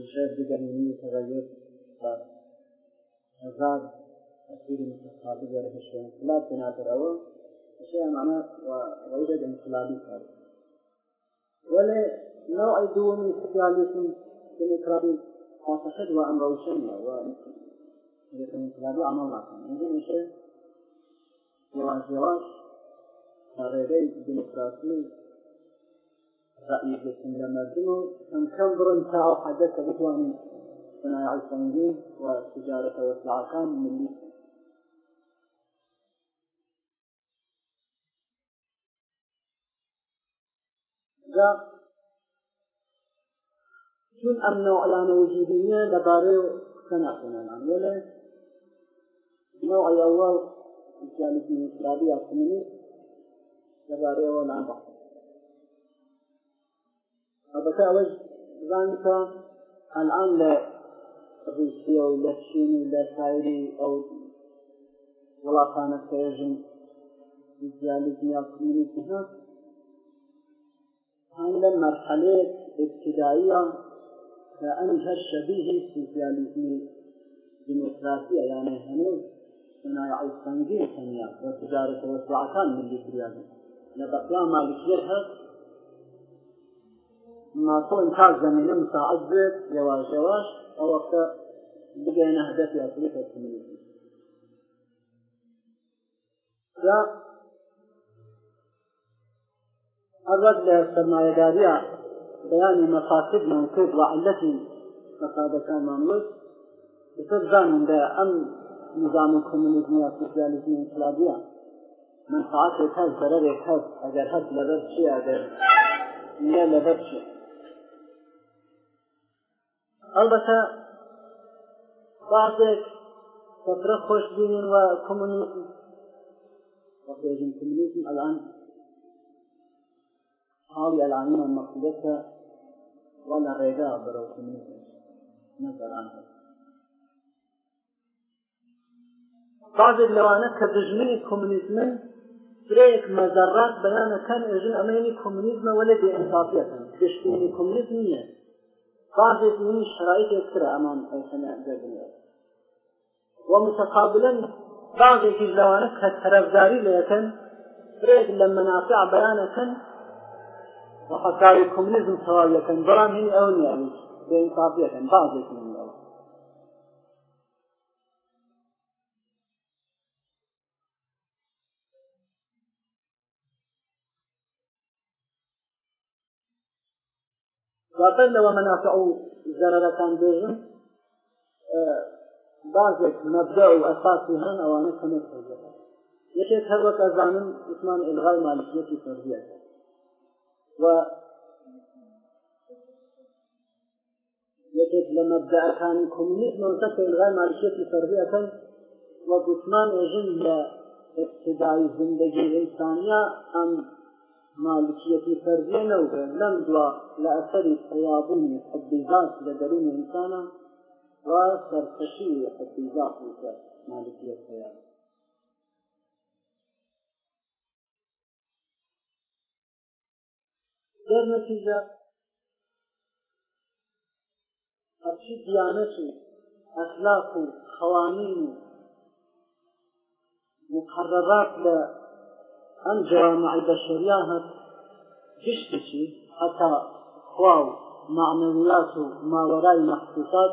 يشاهد جميع تغير فهذا تأثير الانتخابي ولا شيء انقلاب تناثر أول الشيء معناه ويوجد انقلابي ثالث ولا نوع دوم من سوسياليزم ديمقراطي خاصة وأمر روشنة و انقلابي عمل معكم عندنا شيء يواش يواش ڕێگەی دموکراسی رأيي بسم لما دموا كم كم برن تاو حدث بتواني صناعة الصندوق وتجارة والسلعكان من اللي چون ئەم نەوعلانە وجودینە لەبارەی سەناخێنان وەلە نەوعی ئەوەڵ جالبی اسلامی یا کمونیست لەبارەیەوە نابە بەکە ئەوەش زانکە ئەلان لە رووسیا و لە چین و لە سایری ئەو وڵاتانە کەژن زیالیزم یا کمیونیتی هەست هەن لە مەرحەلەیەک ابتداییە کە ئەم هەر شەبیهی سوسیالیزمی دموکراسیە یانە هەنوز بنای عیسانگیر تەنیا بە تجارەتەوە سوعەکان ملی کریاگەن لە بەقلا مالکیە هەست ماسەڵی تا زمینە مساعد بێت یواش یواش ئەوەختە بگەێنە هەدەف یاسری تەکمیلی یا ئەگەر لە سەرمایەداریە بەیانی مەخاتب منکوب و علەتی مەسادەکانمان وست لەسەر زانم بە ئەم نظام کۆمونیزمیا سوسیالیزمی ئینقلابیە منفعاتێک هەست زەرەرێک هەست ئەگەر هەست لەبەر چی ئەگەر لە لەبەر چیە ئەلبەتە بعضێک بەرە خۆش بینین و کمونیزم وەژین کمونیزم ئەلان حاڵی ئەلانیمە مەقولەتە و لە ڕێگا بەرەو کمونیزم نەزەران بعضێک لەوانە کە دژمنی کمونیزمن درەیەک مەزەڕات بەیانەکان ئێژن ئەمەینی کمونیزمە وەلە بێئینسافیەکەن دشتینی کمونیزم نیە بعضێک من شرایط کرا ئەمان دەبنێت ومتقابلا بعضێکی لەوانە کە تەرەفداری لەکەن برێک لە منافع بەیانەکەن وحەکاری کۆمونیزم تەواویەکەن بەڵام هین ئەو نیە بێئینصافیەکەن بعضێک من دواتر لەوە منافع و زەرەرەکان بێژن بازێک مەبدە و ئەساسی هەن ئەوانە کەمێک خۆزەکە یەکێک هەروەک ئەزانم عثمان ئلغای مالکیەتی فەردیە و یەکێک لە مەبدەکانی کۆمونیزم وتە ئلغای مالکیەتی فەردیەکەن وە گوتمان ئێژن لە اقتدای زندگی ئینسانیا ئەم مالکیەتی فەرزیە لەوێ لەم دوا لە ئەسەری پیابوونی حەبیزات لە دەرونی ئینسانە وا سەرخەشی حەبیزات وکە مالکیەت پیاب در نتیجه هەرچی دیانەت و ئەخلاق و خەوانین و مقررات لە ئەم جوامع بەشریا هەت گشتێکی هەتا خواو معنەویات و ماوەرای مەخصوصات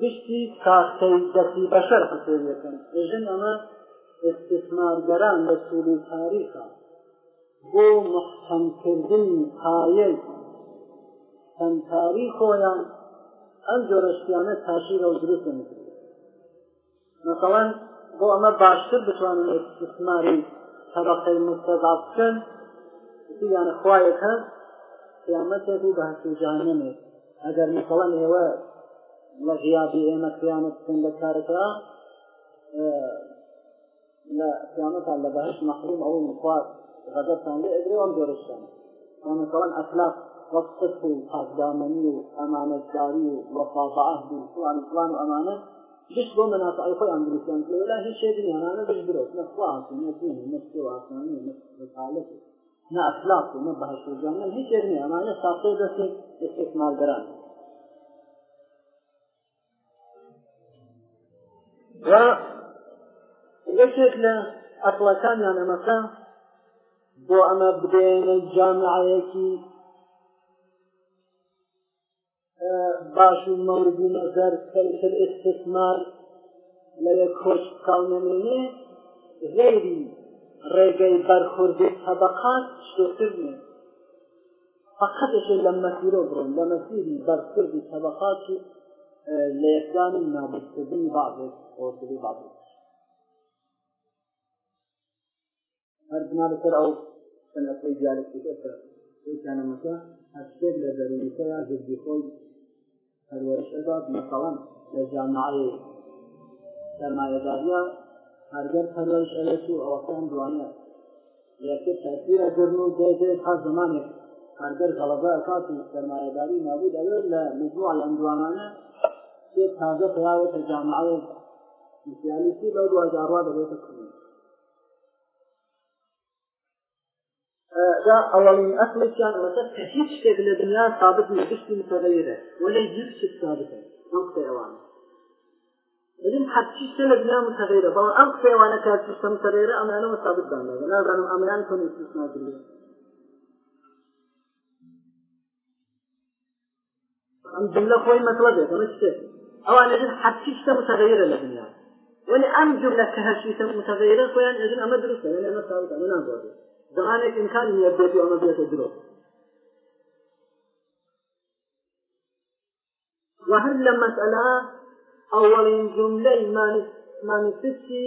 گشتی کاختەی دەستی بەشەر حسێنەکەن ژن ئەمە استثمارگەران لە سووری تاریخە بۆ مححەمکردن پایەی هەم تاریخۆیان ئەم جۆرەشتیانە تاشیرە و دروست مثلا بۆ ئەمە باشتر بتوانن استثماری طبقەی مستەضعف بکەن یانە خوایەکە قیامەتێک و بەهسی جانمێت ئەگەر مثڵەن ئێوە لە غیابی ئێمە قیامەت بکەن لە کارەکە لە قیامەتان لە بەهش مەحروم ئەو مخوات غەدەتان لێ ئەگرێ ئەم جۆرشتان مثڵەن ئەخلاق وەک صدق و پاکدامەنی و ئەمانەتداری و وەفاضعهد و فلان فلان و ئەمانەت جش بۆ منافع خۆیان دروستیان کرد ولا هیچ شی دنیانانە بش برۆت نە خواسن نە دین نە سێو ئاسمانی نە رسالت نە ئەخلاق نە بەهشت جان نە هیچ شی نیە ئەمانە ساقێ دەستی استثمارگەران و گەشتێک لە عەقڵەکانیان ئەمەکە بۆ ئەمە بدێنە جامعەیەکی باش و مەوردی مەزەر سەرسەر ئستثمار لەوێ کۆش بکاونێنێ غێری ڕێگەی بەرخوردی طبقات شتێتر نیە فقط شيء لما تيروبرون لما تيري بركردي طبقات ليكان النابض تبني بعضك أو تبني بعضك هەردنا لەسەر ئەو سەنەفەی دیارێکی ئەسەر ئەو کانەمەکە هەشتێک لە دەرونەکە یا زردی خۆی پرورش داد مثلا لە جامعه سرمایهداریا هەرگەر پەرورش ئەوێت و ئەوەکان دوانە یەکتر تەثیرە گرن و دێ دێت هەر زمانێک هەرگەر غەڵەبە ئەکات و سەرمایهداری نەبوو ئەوێت لە مجموع لەم دوانانە تازە پیاوەتە جامعه مسیالیسی بە دوازاروا دەبێتە کوڕ أولين أصلك مثلا هيك شيء بالدنيا ثابت مش متغيرة ولا يجيك ثابتة نقطة أوان بدين حتى شيء بالدنيا متغيرة بقى أنقطة أوان كانت متغيرة أما أنا ثابت دانا أنا أنا أمران كنت مش متغيرة ئەم جملە خۆی مەتوەجێت ئەمە شتێک ئەوان ئەجن حەچی شتە متەغیرە لە دنیا ولی ئەم جملە کە هەشتە متەغیرە خۆیان ئەجن ئەمە دروستە ئەمە ساوت ئەمە نابێت دەمانێک ئینکانی نیە بێتی ئەمە بێتە درۆ وهر لما مسألة أول جملة مانسيتي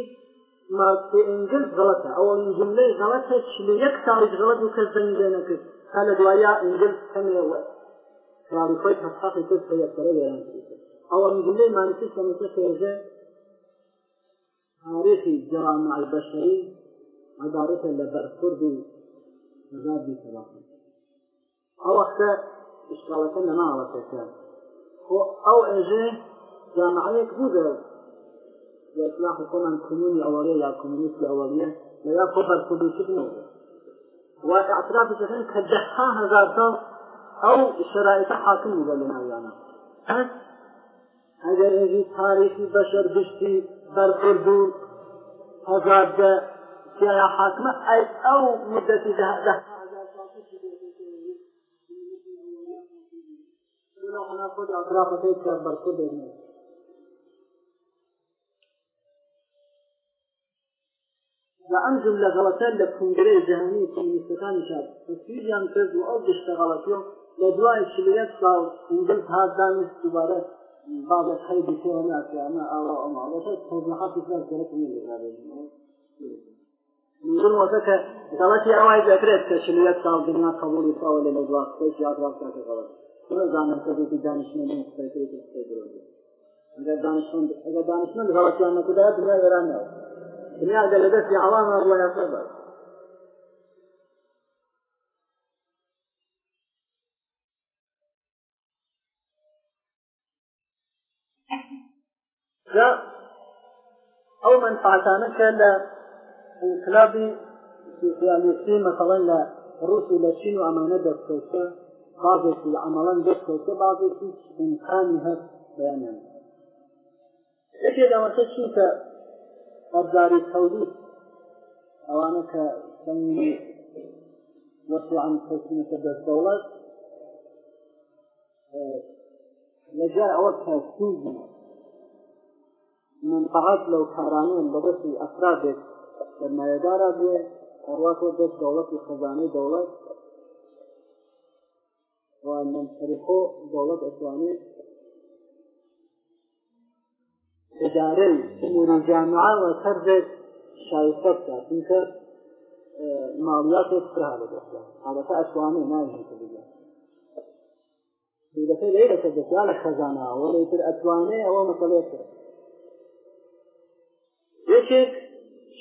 ما في إنجلس غلطة أول جملة غلطة شلي يكتارج غلط وكزن بينك قال دوايا إنجلس كم يوم قال خوي تصحق كيف يكتر ولا أول جملة مانسيتي مانسيتي هذا تاريخ الجرائم البشري عبارەتە لە بەرخورد و مەزادی تەواقی ئەو وەختە ئشکالەکە لە ماوەتەکە خۆ ئەو ئێژێ جامعەیەک بوو بێ ئەسلاح خۆمان کمونی ئەوەڵێ یا کمونیست ئەوەڵە لەلا خۆ بەرخوردوچنەوە وا اعتراف دەکەن کە دەها هزار ساڵ ئەو شرایطە حاکم بووە لە ناویانە ئەگەر ئێژی تاریخی بەشەر گشتی بەرخورد و هەزار يا حاكمة أي أو مدة ذهب لأن جملة غلطان لكونجري جهني كومينيستان شاب تسويريان كرد وأو جشت غلطيهم لدواء الشبيات صار كونجرس هاد دانش دوباره بعد الحيب كومينات يعني أو أو أو أو أو أو أو أو أو أو من وەکە دەڵەتی ئەوای دەکرێت کە شلوێت ساڵ دنیا قبولی ساوە لە لەگوڵ خۆش یاگرڕەوە زانم کەێکی دانیشمێنی ئەگە دانیشمند غڵەتیان نەکەدا دنیا وێرانەوە دنیا دە لە دەستی عڵامە ڕوایە سەبەر ئەو منفعتانە کە لە انقلابی سوسیالیستی مثلا لە ڕوسی لە چین و ئەمانە دەستکەوتە بازێکی لە ئەمەڵەن دەستکەوتە بازێکی امکانی هەست بەیانیان یەکێ لەوەتە چی کە ئەبزاری سەودی ئەوانە کە سەنگی وەسی عن تەسلیمەتە دەستەوڵەت لەجار ئەوە کە سوزی منفعات لەو کارانیان بەدەستی ئەفرادێک سەرمایەدارا بێ هەرواتۆ دەست دەوڵەت و خەزانەی دەوڵەت منسەریخۆ دەوڵەت ئەتوانێت ئدارەی ئمورجانعا وە سەرێک شایسە بکات چونکە ماڵیاتێک فرا لە دەستا حالەتە ئەتوانێ نایێت بگات دەکەی لێرەکە دەستا لە خەزانەوە لەتر ئەتوانێ ئەوە مەسەلێت یەکێک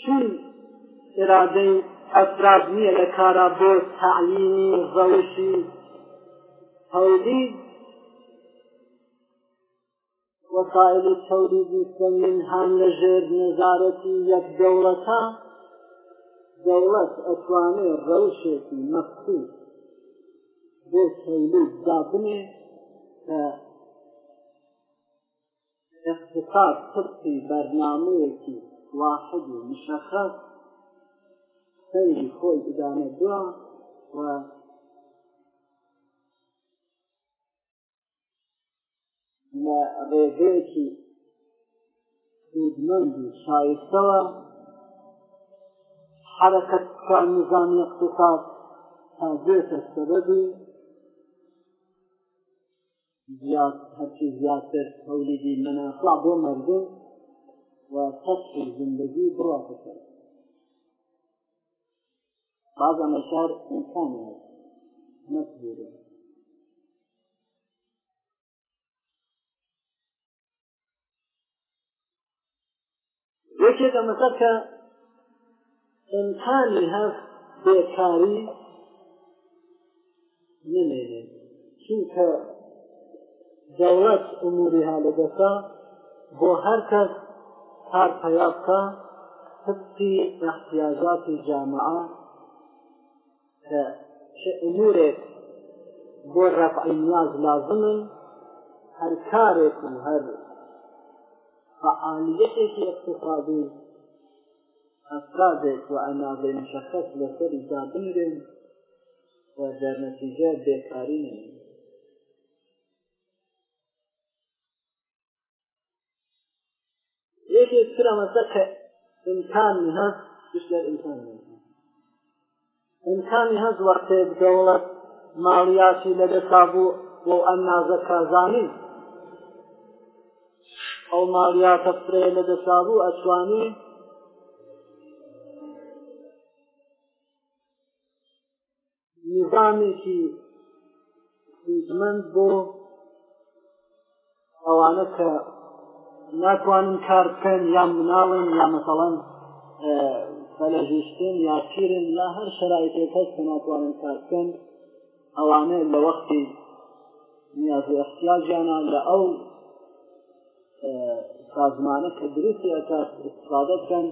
چون اراده افراد نیه لکارا بو تعلیمی روشی تولید وسائل تولید سمین هم لجر نظارتی یک دولتا دولت اتوانه روشی مخصوص بو تولید دابنه اقتصاد طبقی برنامه کی واحد مشخص سيري خوي إدانة الدعاء و لا ريغيكي دودمندي شايستوى حركة نظام الاقتصاد هذا السبب زیاد هەرچی زیاتر هەولیدی منە خڵا بۆ مردم و سطح زندگی بروات سر بعض عملکار انسانی هست نصبیره یەکێک ئەمەسە کە ئەمکانی هەست بێکاری نمێنێت چونکە دەوڵەت ئەموری هالەدەسا بۆ هەر کەس کار پیا بکە حفظی احتیاجاتی جامعە کە امورێک بۆ ڕفعی نیاز لازمن هەر کارێک و هەر فعالیتێکی اقتصادی ئەفرادێک و ئەناابێ مشخص لەسەری دا بنرێن و دەرنەتیجە بێکارینێن يكثر مسك إمكانها مش للإمكان إمكاني هز وقت دولة مالياتي لدى سابو بۆ ئەنازە کازانی ئەو ماڵیاتە فرێ لە دەسابوو ئەتوانی نظامێکی من بۆ ئەوانە کە ناتوانن کار بکەن یان مناڵن یا مەسەڵەن فەلەژشتن یا سیرن یا هەر شرایطێک هەست کە ناتوانن کار بکەن ئەوانە لە وەختی نیاز احتیاجیانە لە ئەو سازمانە کە دروستی ئەکات استفاده بکەن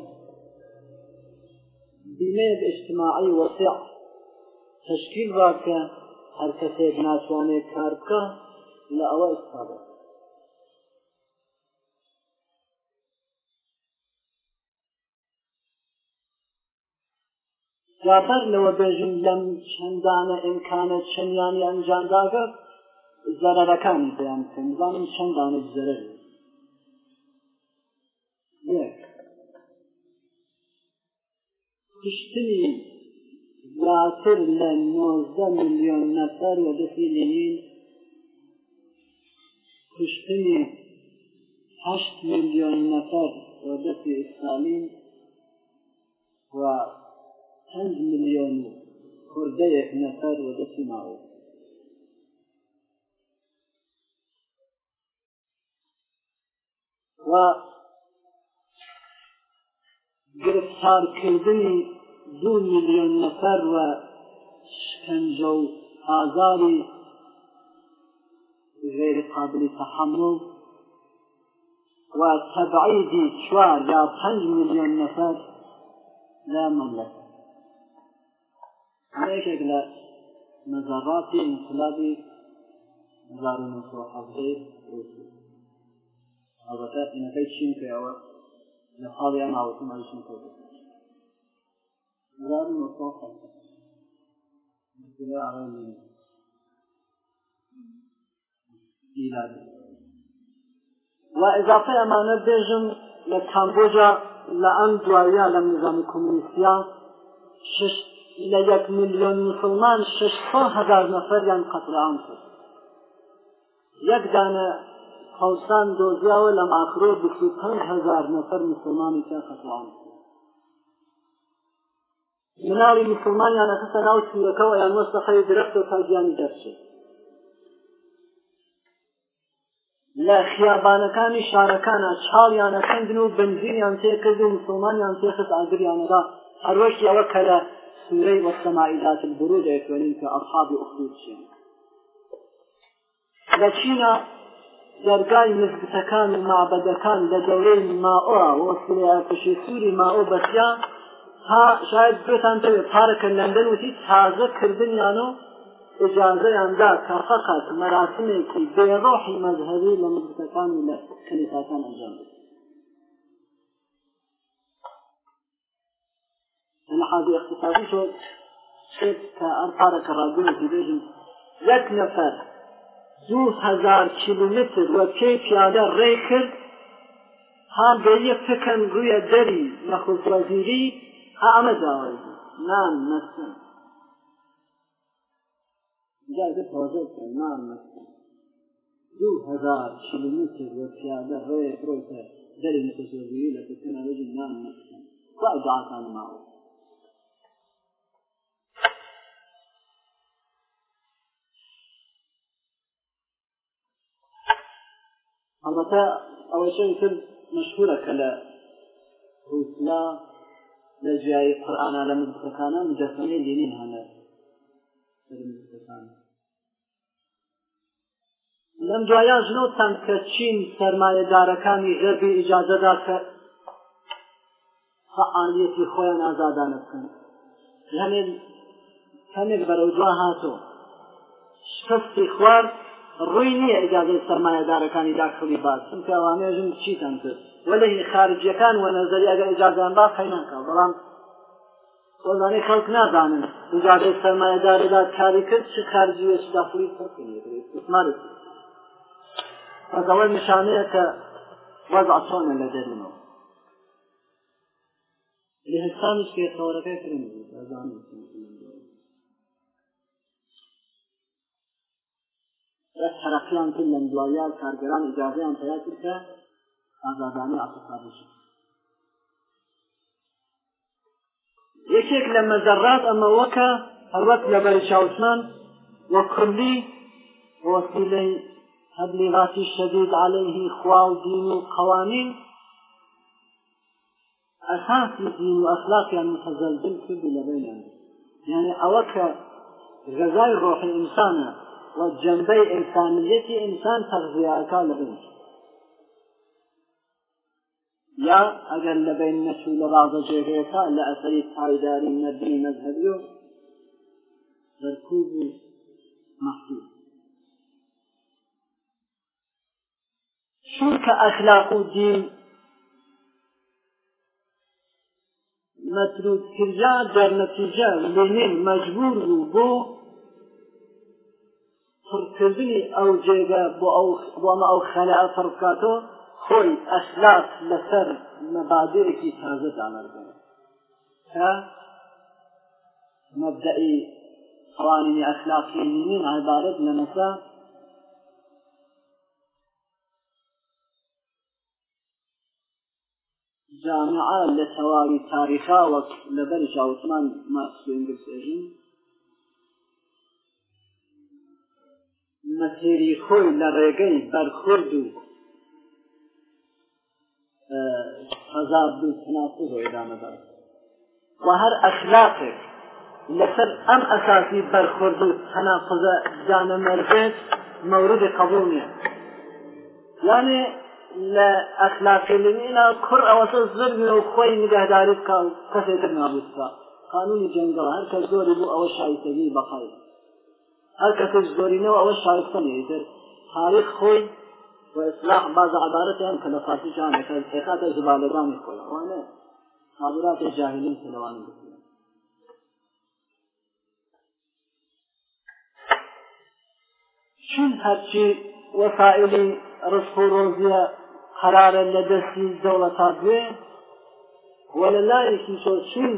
بیمێت اجتماعی وەسیع تشکیل واکە هەر کەسێک ناتوانێت کار بکە لە ئەوە استفاده وا بەر لەوە بێژن لەم چەندانە ئیمکانە چەندیانی ئەنجانداگەر زەرەرەکانی بەیان بکەن زانم چەندانە زەرەر یەک پشتنی زیاتر لە نۆزدە میلیۆن نەفەر و دەفیلین پشتنی هەشت میلیۆن نەفەر و دەفی ئیسلامین و پنج میلیۆن و کوردەیەک نەفەر وە دەستی ماوە و گرفتارکردنی دو میلیۆن نەفەر وە شکنجە و ئازاری غیر قابلی تحمل و تبعیدی چوار یا پنج میلیۆن نەفەر لە مەملەکە یەکێک لە مەزاڕاتی انقلابی ئەڵەتە ئینەکەی چین پێەوە لە حاڵیان ئاوەتی ماشین کۆ و اضافه ئەمانە بێژم لە کامبۆجا لە ئەم دوایا لە نظامی کۆمونیسیا شش لە یەک میلیۆن مسلمان ششسە هزار نەفەریان قەتلام کرد یەک دانە خەوسان دۆزیاوە لە ماکرۆ بسی پەن هزار نەفەر مسلمانی تیان قەتلام مناڵی مسلمانیان ئەخستە ناو چورەکەەوە یان وەستە خەی درەختەوە تا گیانی دەرچێت لە خیابانەکانی شارەکانە چاڵیانە خندن و بنزینیان تێکرد و مسلمانیان تێخت ئاگریانەدا هەروەشی ئەوە کە لە سورەی وەسەمای ذات البروج دەیکوێنین کە ئەصحابی ئوخدود چین لە چینە دەرگای مزگتەکان و مابەدەکان لە دەورەی ماوە و سرەیەکەشی سووری ماوە بەسیا تا شاید بێتان دەوێت پارەکە لەندەن وتی تازە کردنیان و ئجازەیاندا کە فقط مەراسمێکی بێڕۆحی مەذهبی لە مزگتەکان و لە کلیساکان ئەنجام بێت المحاضر اقتصادي شو شد كأرقارة كرابونة تبيجن يك نفر دو هزار كيلومتر وكي پیاده ری کرد هم به یک فکن روی دری نخوز وزیری همه داوری نام نستن اجازه پازل کن نام نستن دو هزار کیلومتر و پیاده ری روی دری نخوز وزیری لفکن روی نام نستن و اجازه ما ئەمەتا ئەوەشن کرد مشهورە کە لە روسلا لە جیای قورآانە لە مزخەکانە مجەسمەی دینین هەنە لەم دوایان ژنۆتان کە چین سەرمایەدارەکانی غەربی ئیجازەدا کە فعالیەتی خۆیان ئازادانە بکەن هەمێ هەمێک بەرەو دوا هاتۆ شکستی خوارد ڕووی نییە ئجازەی سەرمایەدارەکانی داخلی باز چون کەوامێژم چیتان کرد وەلەی خارجیەکان وە نەزەری ئەگەر ئجازیان با خەینانکە بەڵام وەزانەی خەڵک نازانن ئجازەی سەرمایەدارەدا کاری کرد چ خارجیەش داخلی استثمارت ئەوە نشانەیە کە وەزع چۆنە لە دەرنەوە لهستانش پێ خەورەکەی کرد ئەزانن تەرەقیان کرد لە دواییان کارگەران ئیجازیان پیا کرد کە ئازادانە ئاسوسادش یەکێک لە مەزەرات ئەمەوەکە هەروەک لە بەری چاوسمان وەقلی وەسیلەی تبلیغات شديد عليه خوال دين القوانين أساس الدين وأخلاق يعني متزلزل في بين يعني أوك غزاي روح الإنسان و جنبه انسانیتی انسان تغذیه کا لبین یا اگر لبین نشو لبعض جهه کا لأثری تایداری مدنی مذهبی و درکوب محدود چونکە ئەخلاق و دین مەترودکردیا دەرنەتیجە لێنێن مەجبور بوو بۆ پڕکردنی ئەو جێگە بۆ ئەو بۆمە ئەو خەلە فڕکاتۆ خۆی ئەشلاف لەسەر مەبادرێکی تازە دامەرگن کە مەبدەئی قوانینی ئەخلاقی نین عبارەت لە مەسا جامعە لە تەواوی تاریخا وەک لەبەر جاوتمان ماسوێنگرسێژن مەسیری خۆی لە ڕێگەی بەرخورد و هزار دو تناسب ادامه و هر اخلاقك لسر ام اساسي برخورد و تناقض جان مرجت مورد قبولنية يعني لأخلاق لنا كر اوسط زرق و خوي نگهداري كان كسيتر نابوستا قانون جنگل هر كس دوري بو او شايتگي بقايا هەر کەسش زۆرینەوە ئەوە شارقتەنێتر تاریخ خۆی و اصلاح بعض عبارەتیان کە لە فارسی جان دەکەن تێخاتە زبالەدانی خۆی ئەوانە حاضراتی جاهلین سلەوان بکنن چون هەرچی وەسائلی ڕزق و ڕۆزیە قرارە لە دەستی دەوڵەتا دوێ وە لە لایەکی چۆچین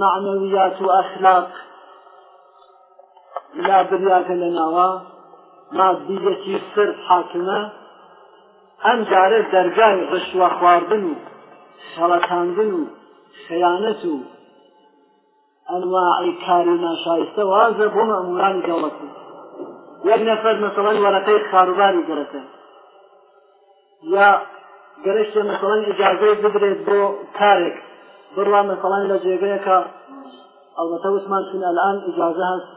معنەویات و ئەخلاق لا بریاکە لە ناوە مادیەتی سەر حاکمە ئەم جارە دەرگای ڕشوە خواردن و شەڵەتاندن و خەیانەت و ئەنواعی کاری ناشایستە وازە بۆ مەمورانی دەوڵەتی یەک نەفەر مەسەڵەن وەرەقەی کاروباری گەرەکە یا گەرەشتە مەسەڵەن ئیجازەی بدرێت بۆ کارێک بڕوا مەسەڵەن لە جێگەیەکە ئەڵبەتە وسمان چون ئەلان ئیجازە هەست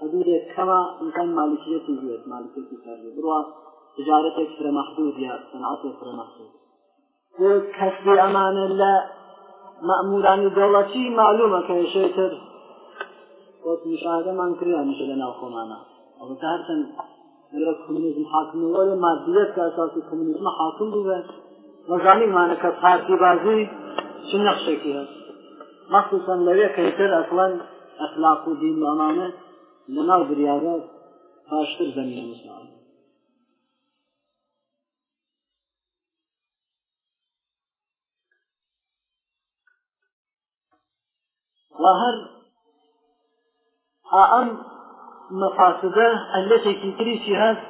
حدودێک کەوا ئینسان مالکیەتی بێت مالکیەتی کاری بڕوا تجارەتێک فرە مەحدود یا سەنعەتێک فرە مەحدود بۆ کەسی ئەمانە لە مەمورانی دەوڵەتی معلومە کە شێتر بۆت مشاهدەمان کریانش لە ناو خۆمانە ئەوە هەرچەند مدرک کمونیزم حاکمەوە لە مادیەت کە ئەساسی کمونیزمە حاکم بوێت وەزانیمانە کە پارتی بازی چ نەخشێکی هەست مەخصوصەن لەوێ کەیتر ئەسڵەن ئەخلاق و دین بەمانە لەناو بریاە پاشتر زمینە مسلمان وهر ئەم مەفاسدە ئەلەتێکی تریشی هەست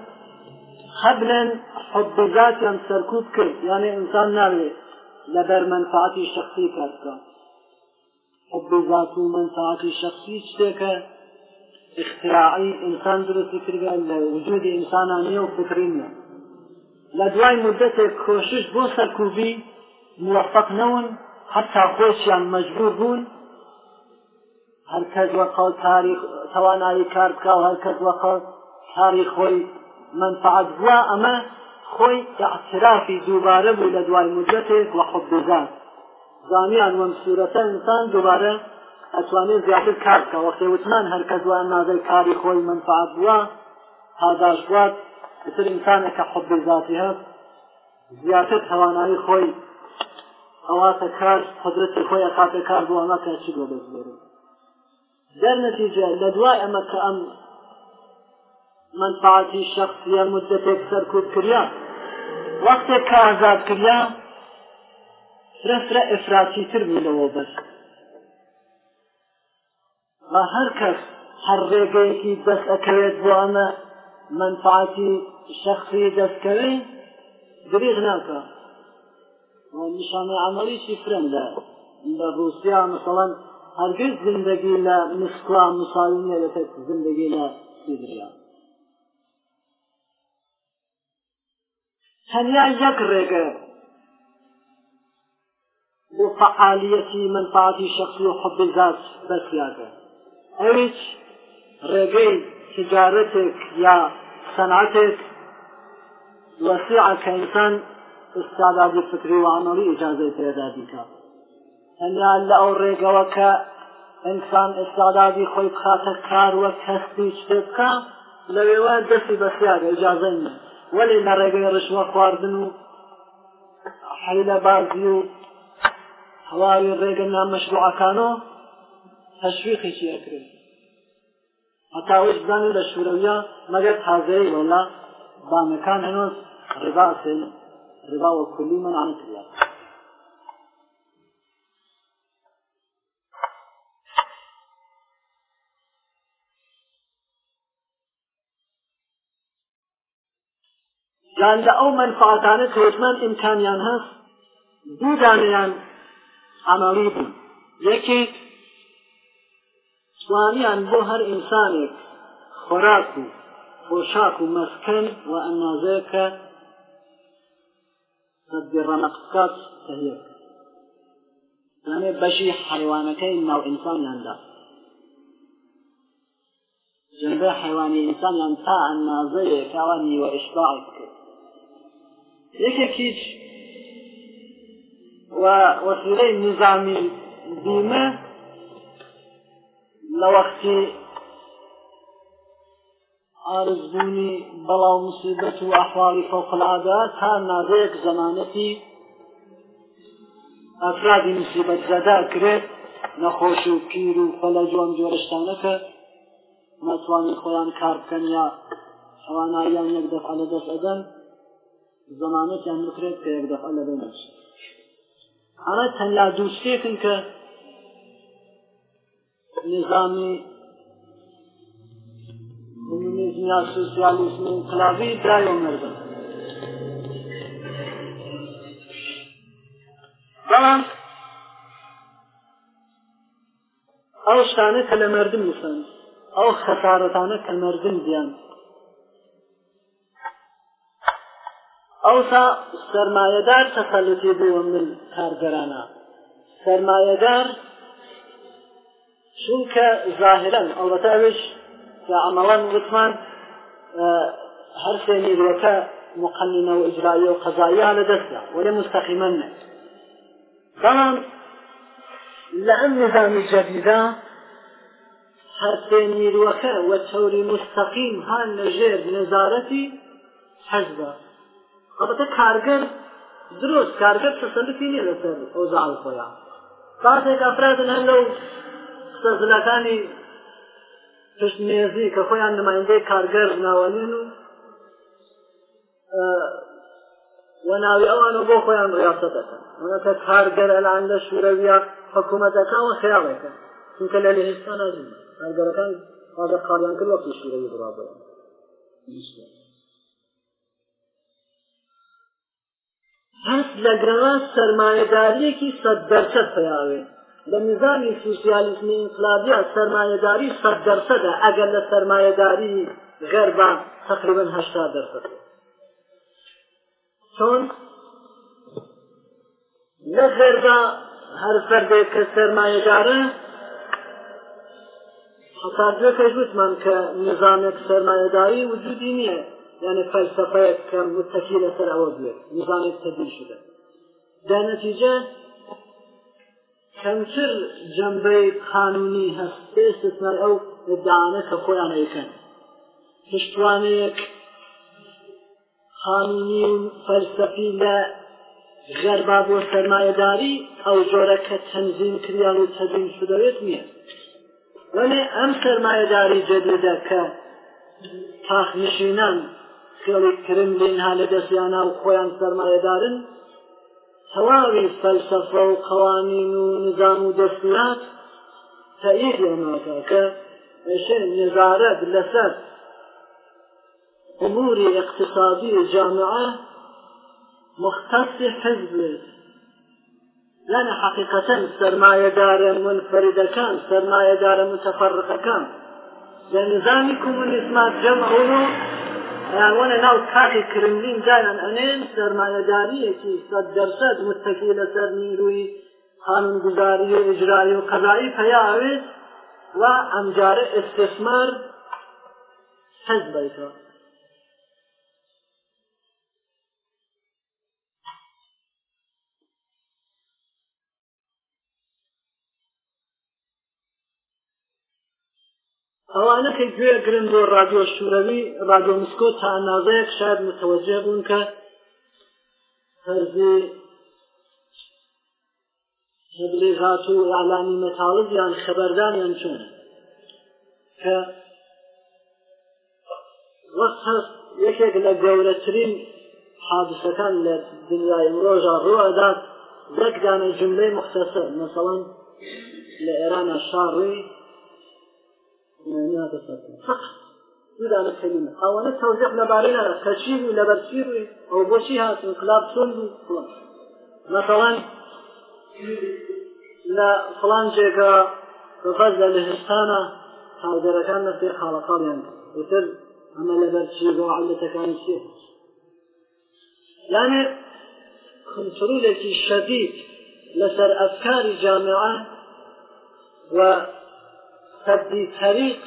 قبلن حبزاتیان سەرکوت کرد یعنی ئینسان ناوێت لەبەر منفعاتی شخصی کار بکە حب ذات و منفعاتی شخصی شتێکە اختراعی ئینسان درستی کردیان لە وجودی ئینسانان نیە و فکرین نیە لە دوای مدەتێک کۆشش بۆ سەرکوبی موفق نەون حتا خۆشیان مەجبور بوون هەرکەس وەقڵ تاریخ توانایی کار بکە و هەرکەس وەقڵ تاری خۆی منفعات بووە ئەمە خۆی تعترافی دووبارە بوو لە دوای مدەتێک وە خۆ بزان زانیان وەم سوورەتە ئینسان دووبارە ئەتوانێت زیاتر کار بکە وەختێ وتمان هەرکە جوان نازای کاری خۆی منفعات بووە پاداشات تر ئینسانێکە حب ذاتی هەست زیاتر توانایی خۆی ئەواتە کار قدرەتی خۆی ئەخاتە کار بووەمەکە چی بۆ دەستێرن دەرنەتیجە لە دوای ئەمە کە ئەم منفعاتی شخصیە مدەتێک سەرکوت کردیا وەختێک کە ئازاد کردیا فرەفرە ئفراتی تر بوو لەوە بەست ما هەر کەس هەر ڕێگەیەکی دەست ئەەکەوێت بوانە منفعاتی شخصی دەستکەوی درێغ ناکە نیشانەی عملیشی فرم لە لە رووسیا مثڵەن هەرگز زندگی لە مسکوا مساویە لە زندگی لە سیدریا هەنیا یەک ڕێگە بۆ فعالیەتی منفعاتی شخصی و حب ذات بەسیاکە ئەویچ ڕێگەی تجارەتێک یا سەنعاتێک وەسیع کە ئینسان استعدادی فکری و عملی ئیجازەی پێدا دیکە هەنیا لە ئەو ڕێگەوە کە ئینسان ئستعدادی خۆی بخاتە کار وە کەستی شتێ بکە لەوێوە دەستی بەسیارە ئیجازە نیە وەلی لە ڕێگەی ڕشوە خواردن و حەیلە بازی و هەواری ڕێگە نامەشروعەکانەوە تەشویقێکی ئەکرێت هەتاوەش بزانن لە شوورەویا مەگەر تازەی وەڵا بانەکان هەنۆز ڕێباسن ڕێبا وە کولی من عن کریا یان لە ئەو منفعاتانە تێتمەند ئیمکانیان هەست دوو دانیان عملی بوون یەکێک سوالیان بۆ هەر ئینسانێک خۆراک و خۆشاک و مەسکن و ئەنازەیە کە سەدی ڕەمەقات تهەیە ئەێ بەشی حەیوانەکەی ناو ئینسانیاندا جنبە حیوانی ئینسانیان تا ئەنازەیە کاوانی وە ئشباعی بکرد یەکێک هیچ وەسیرەی نظامی دیمە لە وەختی ئارزبوونی بەڵاو مسیبەت و ئەحواڵی فەوقلادا تا ناڕێک زەمانەتی ئەفرادی مسیبەت زەدا کرێت نەخۆش و پیر و فەلە جوان جۆرەشتانەکە ناتوانین خۆیان کار بکەن یا تواناییان یەک دەفع لە دەست ئەدەن زەمانەتیان بکرێت کە یەک دەفع لەبێ نەچێت ئەمە تەنیا دووسێکن کە نظامی کمونیزم یا سوسیالیسم انقلابی برای مردم بەڵام ئەو شتانە کە لە مردم نووسن ئەو خەسارەتانە کە مردم زیان ئەوسا سەرمایەدار تەخەلەتی بووە من کارگەرانە سەرمایەدار چونکە ظاهرن ئەوەتە ئەوش عمەڵەن وتمان هەر سێنیرەکە مقننە و ئجرایی و قەزاییان لە دەستدا وەێ مستەقیمە نێ بەڵام لە ئەم نظامی جەدیدا هەرسێ نیروەکە وە تەوری مستەقیم هان لەژێر نەزارەتی حەزدا ئەبەتە کارگەر درۆست کارگەر تەسەلتی نیە لەسەر ئەو زعڵ خۆیان بعضێک ئەفرادن هەر لەو سەزلەکانی پشتێزی کە خۆیان نمایندەی کارگەر ناوەنین و وەناوی ئەوانە بۆ خۆیان ڕاستە دەکەن منەکە کارگەرەلان لە شوورەویە حکوومەتەکانەوە خیاڵێکە چونکە لە لێهستا نازین کارگەرەکان ئاگە قاڵیان کرد وەکی شوورەوی بڕابەوە هەست لە گرەوە سەرمایەداریەکی سەد بەرچەت پیاوێت لە میزانی سوسیالیسمی ئینقلابیە سەرمایەداری سەد دەرسەدە ئەگەر لە سەرمایەداری غەربا تقریبا هەشتا دەرسەد چۆن لە غەربا هەر فەردێک کە سەرمایەدارە حساردەکەش وتمان کە نظامێک سەرمایەداری وجودی نییە یعنی فەلسەفەیەک کە متەکی لەسەر ئەوە بێت نظامێک تەبیل شدە دەنەتیجە کەمتر جەمبەی قانونی هەست پێستمای ئەو ودانە کە خۆیان ئەیکەن پشتوانەیەک قانونی فەلسەفی لە غەربا بۆ سەرمایەداری ئەو جۆرە کە تەنزیم کریان و تەزیم شدەوێت نییە وەێ ئەم سەرمایەداری جەدیدە کە تاخنشینان خێڵکردن لێنها لە دەستیانە و خۆیان سەرمایەدارن تەواوی فەلسەفە و قەوانین و نظام و دەستورات تەعید لێناکە کە نظارەت لەسەر اموری اقتصادی جامعه مختص حزب لأن حقيقة سرماية دار منفردة كان سرماية دار متفرقة كان لأن نظام كومونيزمات جمعه یانوەە ناو کاخی کرملین جایان ئەنێن سەرمایەداریەکی سەد دەرسەد متتەکی لەسەر نیروی قانونگوزاری و ئجرایی و قەزایی پەیاوێت و ئەمجارە ئستثمار حەز بیتەوە ئەوانە کە گوێگرن بۆ رادیۆ شوروی رادۆمسکۆ تا ئەنازەیەک شاد متەوەجێ بوون کە هەرزی هەبلێ هات و ئالامی مەتاڵب یان خەبەردانیان چۆنە کە وەست هەست یەکێک لە گەورەترین حادسەکان لە دنیای ڕۆژە ڕوەدات دەکدانە جملەی مختصر مثلا لە ئێرانە شاڕی معناها تصدق فقط دودان الكلمة أو أنا توزيع لبارينا كشير لبرسير أو بوشيها انقلاب سند مثلا لا فلان جيكا بفز لهستانا أو دركان نسير خالقال يعني وتر أما لبرسير وعلة كان شيء يعني كنترولك شديد لسر أفكار جامعة و سەبدی تەریق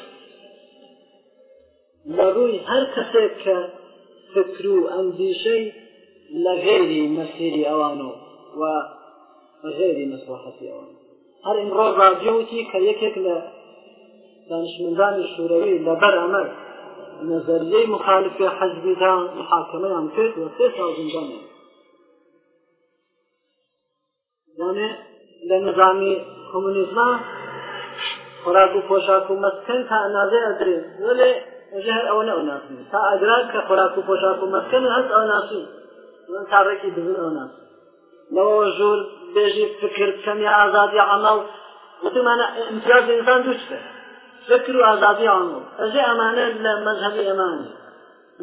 لەڕووی هەر کەسێک کە فکر و ئەندیشەی لە غێری مەسیری ئەوانەوە و غێری مەسلحەتی ئەوان هەر ئیمڕۆ ڕادیۆوتی کە یەکێک لە دانشمندانی شوروی لەبەر ئەمە نظریەی مخالفی حەزبیدان محاکەمەیان کرد و سێ ساڵ زندانیان یعنی لە نظامی کۆمونیزما خوراک و پۆشاک و مەسکن تا ئەنازێ ئەدرێت وەێ ژهر ئەوە نەو ناسین تا ئەگرات کە خوراک و پۆشاک و مەسکن هەست ئەو ناسین تاڕێکی دزن ئەو ناس لەوە ژوور بێژی فکر کەمی ئازادی عمل وتمانە امتیاز ئینسان دوشتە فکر و ئازادی عمل ئەژێ ئەمانە لە مەذهبی ئەمانی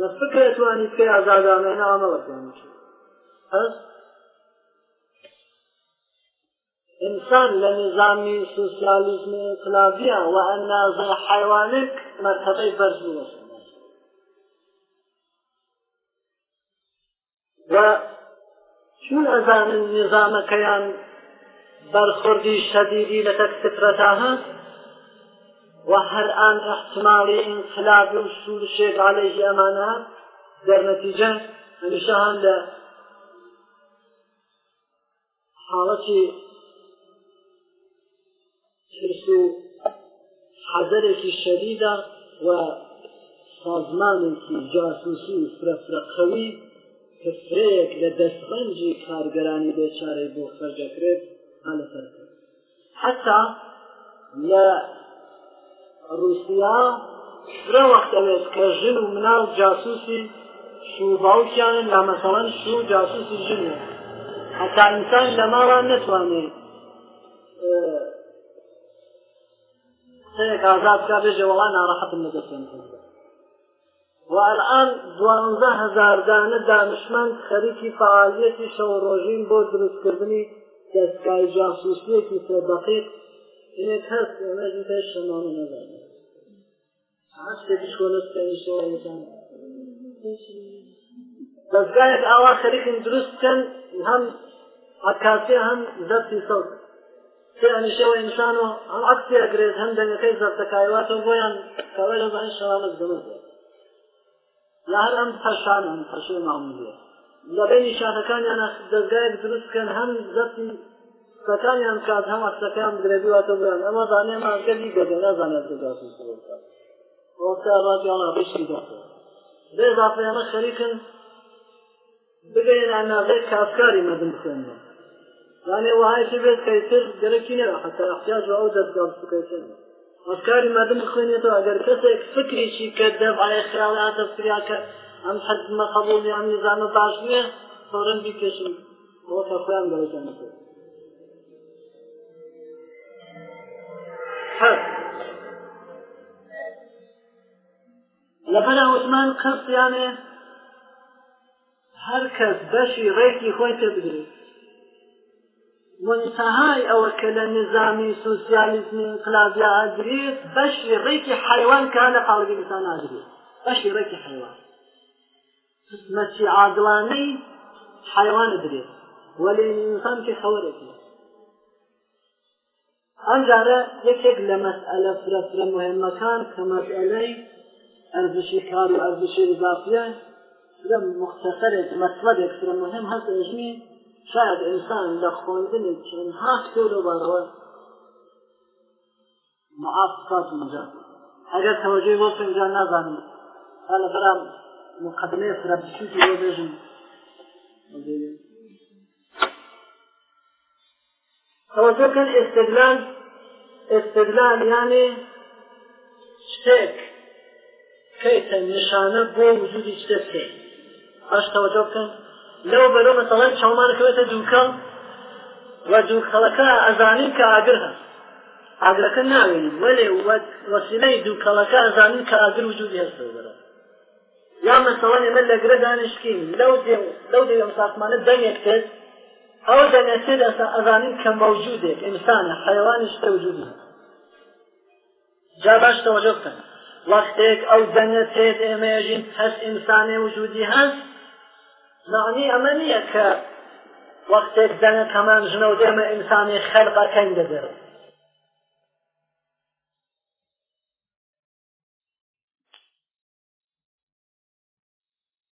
لە فکرێتوانی پێ ئازادانێنە عملەکان هەست إنسان لنظامي سوسياليزم انقلابية وأن زي حيوانك مرتبة برزوة و شون أزان النظام كيان برخوردي شديدي لتك فترتها وهر آن احتمال انقلاب وصول الشيخ عليه أمانها در نتيجة همیشه هم حالتی بیست و حەزەرێکی شەریدا و سازمانێکی جاسوسی و فرەفرەقەوی کە فرەیەک لە دەستبەنجی کارگەرانی بێچارەی بۆ خەرجەکرێت هەلەسەر حتا لە رووسیا فرەوەختەوێت کە ژن و مناڵ جاسوسی شوباوکیانن لە مەسەڵەن شو جاسوسی ژنە حتا ئینسان لە ماڕان نتوانێت سەیەک ئازاد کا بێژێ وڵان ناڕەحەتم لەدەستێن واران دوانزە هەزاردانە دانشمەند خەریکی فعالیەتی شەو ڕۆژین بۆ دروستکردنی دەستگای جاسووسیەکی سەدەقیق هەست شەمانە نەزانێت دەستگایەک ئاوا خەریکم دروستکەن هەم ئەکاتێ هەم زەرتی سەوت پێیانیشەوە ئینسانەوە ئەم عەت پێگرێت هەندەنگەکەی زەردەکایواتەوە بۆیان کەوە لە زانین شەوامەز دەمەزێت لە هەر ئەم پەشان هەم پەشێ ماموێ لە بینی شانەکانیان دەستگایك دروستکەن هەم زەتی سەکانیان کات هەم عەکسەکان درێبیواتە بڕێن ئەمە زانێ ماگەلی گەدە نازانێت دەداسی وەستا ڕاجیانە بشتی دەخۆ بێ زافەیانە خەریکن بگەین ئەناغێ کافکاری مەدن بخێنەوە يعني وهاي شبه كيسر جركينا حتى احتياج وأوجد دار سكيسر أفكاري ما دم خلينيته أقر كسك فكري شي كذب على إخراج هذا فكري أم حد ما قبول يعني نظام بعشرية صورن بكشم هو كفران درجة حد لەبەر عوسمان قەسیانێ هەر کەس بەشی ڕێکی خۆی تێ بگرێت وانتهای ئەوە کە لە نظامی سوسیالیزم انقلابی ئاگرێت بەشی ڕێکی حیوان کا لە قاڵگی ئینسان ئاگرێت بەشی ڕێکی حیوان قسمەتی عادڵانەی حیوانە درێت وەلی ئینسان پێ خەوەرێکی ئەمجارە یەکێک لە مەسئلە فرەفرە مهمەکان کە مەسئلەی ئەرزشی کار و ئەرزشی اضافیە فرە مختصەرێک مەسلەبێک فرە مهم هەست ئەژمی شاید انسان لە خوندنی چەندها کتێبەوە معافات مجا ئەگەر تەوەجێ بۆ اینجا نازانین تا لە بەرام مقدمەیە سرە بچیتی بۆ بێژن توجه کن استدلال استدلال یعنی شتێک کەیتە نیشانە بۆ وجودی شتێک ئەش توجه کن لەو بەرەو مەسەڵەن چاومانەکەوێتە دووکەڵ و دووکەڵەکە ئەزانین کە ئاگر هەست ئاگرەکە ناوێنین وەلێ وەسیلەی دووکەڵەکە ئەزانین کە ئاگر وجود هێستەوە بەرەوە یا مەسەڵەن ئێمە لەگرە دانیشتین لەو دێ لەو دێ مسافمانە دەنگێک کرد ئەو دەنێتێت ئەسا ئەزانین کە مەوجودێک ئینسانە حیوانیش تەوجودی جا باش تەوەجە بکەن وەختێک ئەو دەنگە تێت ئێمەژین هەست ئینسانێ وجودی هەست معنی ئەمە نییە کە وەختێک دەنە کەمان ژنە و دێمە ئینسانی خەلقەکەنگ دەدەرم